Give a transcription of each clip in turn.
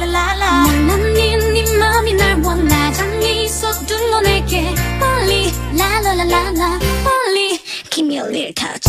라라라라 몰랐니 네 맘이 날 원하잖니 서둘러 내게 빨리. 라라라라라 빨리. Give me a little touch.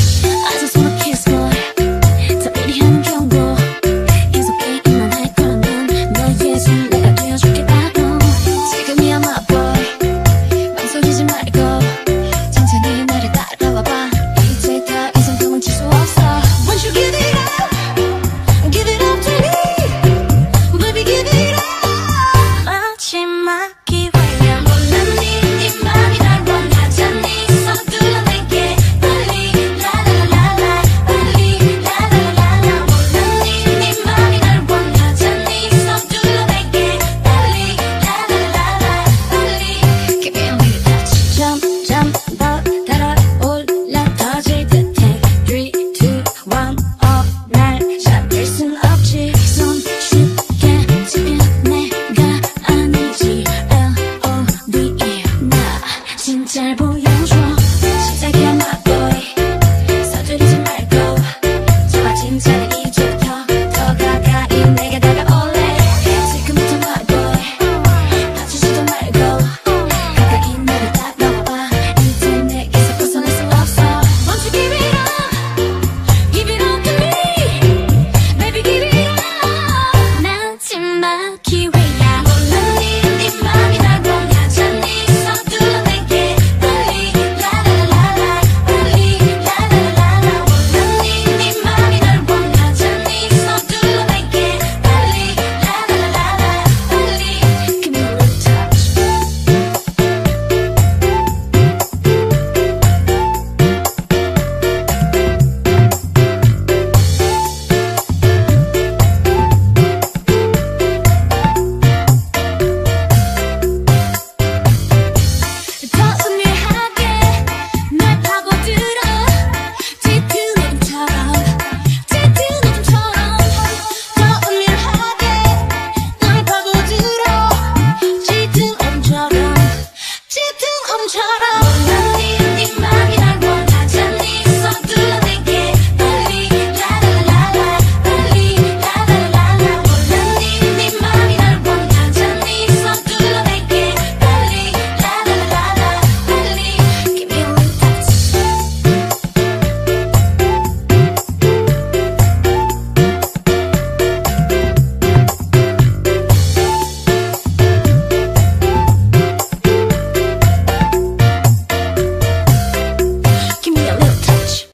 love.